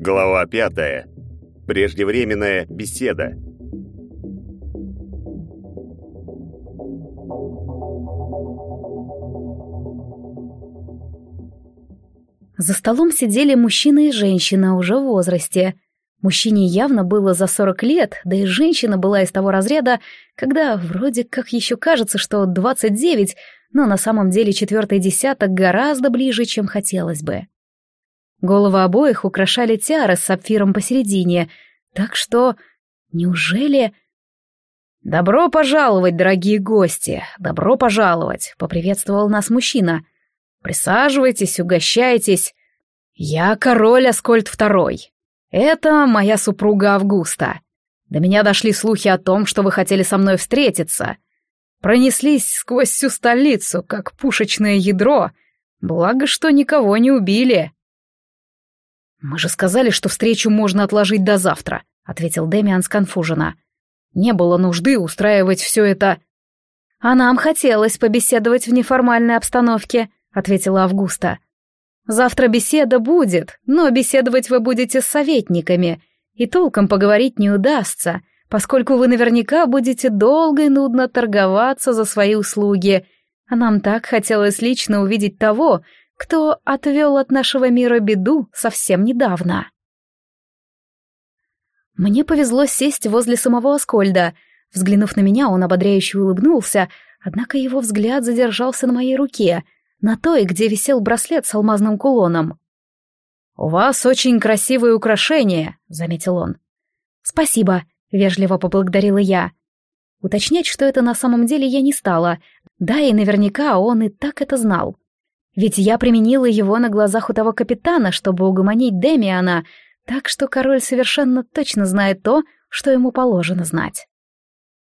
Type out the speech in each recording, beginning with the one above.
Глава пятая. Преждевременная беседа. За столом сидели мужчина и женщина уже в возрасте. Мужчине явно было за 40 лет, да и женщина была из того разряда, когда вроде как еще кажется, что 29, но на самом деле четвертый десяток гораздо ближе, чем хотелось бы. Головы обоих украшали тиары с сапфиром посередине, так что... Неужели... «Добро пожаловать, дорогие гости! Добро пожаловать!» — поприветствовал нас мужчина. «Присаживайтесь, угощайтесь. Я король Аскольд Второй. Это моя супруга Августа. До меня дошли слухи о том, что вы хотели со мной встретиться. Пронеслись сквозь всю столицу, как пушечное ядро. Благо, что никого не убили». «Мы же сказали, что встречу можно отложить до завтра», — ответил Демиан сконфуженно. «Не было нужды устраивать все это...» «А нам хотелось побеседовать в неформальной обстановке», — ответила Августа. «Завтра беседа будет, но беседовать вы будете с советниками, и толком поговорить не удастся, поскольку вы наверняка будете долго и нудно торговаться за свои услуги, а нам так хотелось лично увидеть того, кто отвел от нашего мира беду совсем недавно. Мне повезло сесть возле самого Аскольда. Взглянув на меня, он ободряюще улыбнулся, однако его взгляд задержался на моей руке, на той, где висел браслет с алмазным кулоном. «У вас очень красивые украшения», — заметил он. «Спасибо», — вежливо поблагодарила я. Уточнять, что это на самом деле, я не стала, да и наверняка он и так это знал. Ведь я применила его на глазах у того капитана, чтобы угомонить Демиана, так что король совершенно точно знает то, что ему положено знать.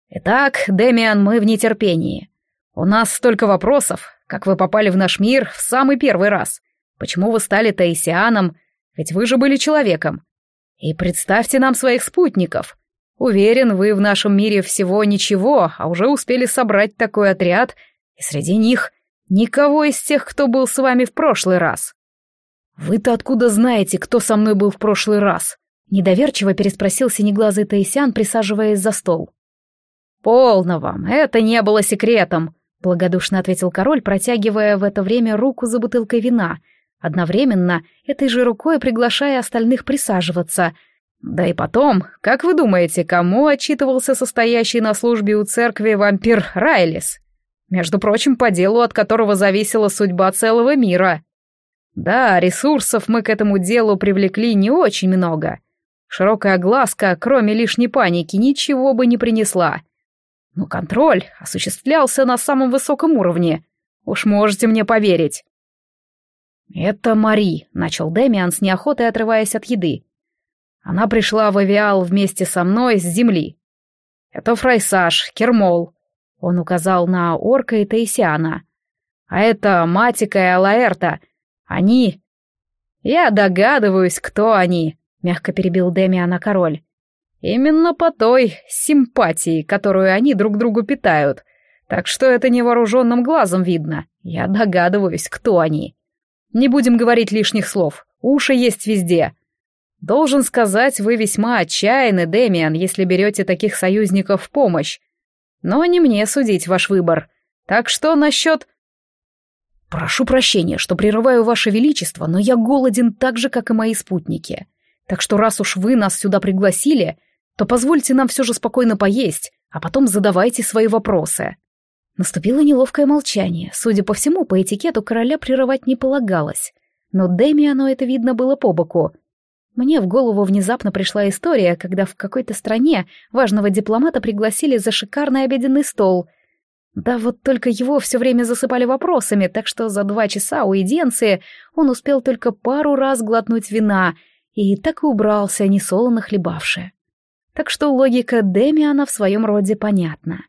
«Итак, Демиан, мы в нетерпении. У нас столько вопросов, как вы попали в наш мир в самый первый раз. Почему вы стали Таисианом? Ведь вы же были человеком. И представьте нам своих спутников. Уверен, вы в нашем мире всего ничего, а уже успели собрать такой отряд, и среди них Никого из тех, кто был с вами в прошлый раз. Вы-то откуда знаете, кто со мной был в прошлый раз? Недоверчиво переспросил синеглазый Таисян, присаживаясь за стол. «Полно вам, это не было секретом», — благодушно ответил король, протягивая в это время руку за бутылкой вина, одновременно этой же рукой приглашая остальных присаживаться. Да и потом, как вы думаете, кому отчитывался состоящий на службе у церкви вампир Райлис? Между прочим, по делу, от которого зависела судьба целого мира. Да, ресурсов мы к этому делу привлекли не очень много. Широкая глазка, кроме лишней паники, ничего бы не принесла. Но контроль осуществлялся на самом высоком уровне. Уж можете мне поверить. «Это Мари», — начал Дэмиан с неохотой отрываясь от еды. Она пришла в авиал вместе со мной с земли. Это Фрайсаж, Кермол, он указал на Орка и Таисиана. «А это Матика и Алаэрта. Они...» «Я догадываюсь, кто они», — мягко перебил Демиана король. «Именно по той симпатии, которую они друг другу питают. Так что это невооруженным глазом видно. Я догадываюсь, кто они. Не будем говорить лишних слов. Уши есть везде. Должен сказать, вы весьма отчаянны, Демиан, если берете таких союзников в помощь. Но не мне судить ваш выбор. Так что насчет... Прошу прощения, что прерываю ваше величество, но я голоден так же, как и мои спутники. Так что раз уж вы нас сюда пригласили, то позвольте нам все же спокойно поесть, а потом задавайте свои вопросы. Наступило неловкое молчание. Судя по всему, по этикету короля прерывать не полагалось. Но Демиану это видно было по боку. Мне в голову внезапно пришла история, когда в какой-то стране важного дипломата пригласили за шикарный обеденный стол. Да вот только его все время засыпали вопросами, так что за два часа у Эденции он успел только пару раз глотнуть вина и так и убрался, несолоно хлебавши. Так что логика Демиана в своем роде понятна.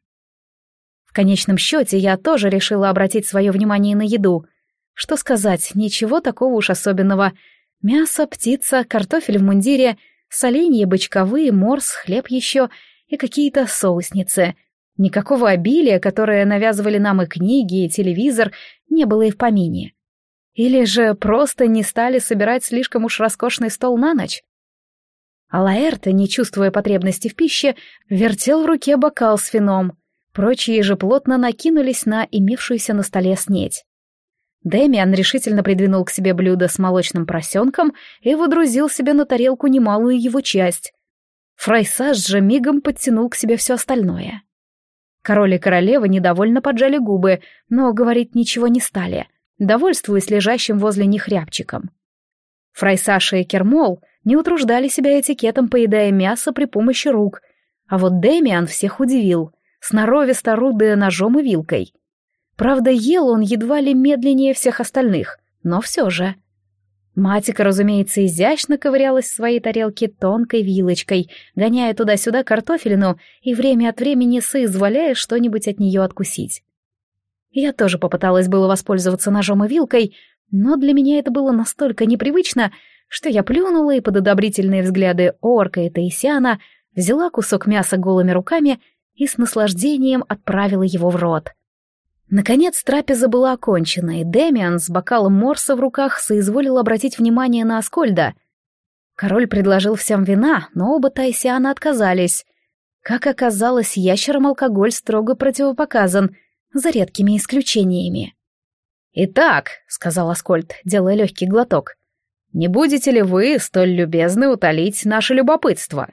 В конечном счете я тоже решила обратить свое внимание на еду. Что сказать, ничего такого уж особенного — Мясо, птица, картофель в мундире, соленья бочковые, морс, хлеб еще и какие-то соусницы. Никакого обилия, которое навязывали нам и книги, и телевизор, не было и в помине. Или же просто не стали собирать слишком уж роскошный стол на ночь? А Лаэрта, не чувствуя потребности в пище, вертел в руке бокал с вином. Прочие же плотно накинулись на имевшуюся на столе снеть. Дэмиан решительно придвинул к себе блюдо с молочным поросенком и водрузил себе на тарелку немалую его часть. Фрайсаж же мигом подтянул к себе все остальное. Король и королева недовольно поджали губы, но говорить ничего не стали, довольствуясь лежащим возле них рябчиком. Фрайсаша и Кермол не утруждали себя этикетом, поедая мясо при помощи рук, а вот Дэмиан всех удивил, сноровисто орудуя ножом и вилкой. Правда, ел он едва ли медленнее всех остальных, но все же. Матика, разумеется, изящно ковырялась в своей тарелке тонкой вилочкой, гоняя туда-сюда картофелину и время от времени соизволяя что-нибудь от нее откусить. Я тоже попыталась было воспользоваться ножом и вилкой, но для меня это было настолько непривычно, что я плюнула и под одобрительные взгляды Орка и Таисиана взяла кусок мяса голыми руками и с наслаждением отправила его в рот. Наконец трапеза была окончена, и Демиан с бокалом морса в руках соизволил обратить внимание на Аскольда. Король предложил всем вина, но оба Тайсиана отказались. Как оказалось, ящерам алкоголь строго противопоказан, за редкими исключениями. «Итак», — сказал Аскольд, делая легкий глоток, — «не будете ли вы столь любезны утолить наше любопытство?»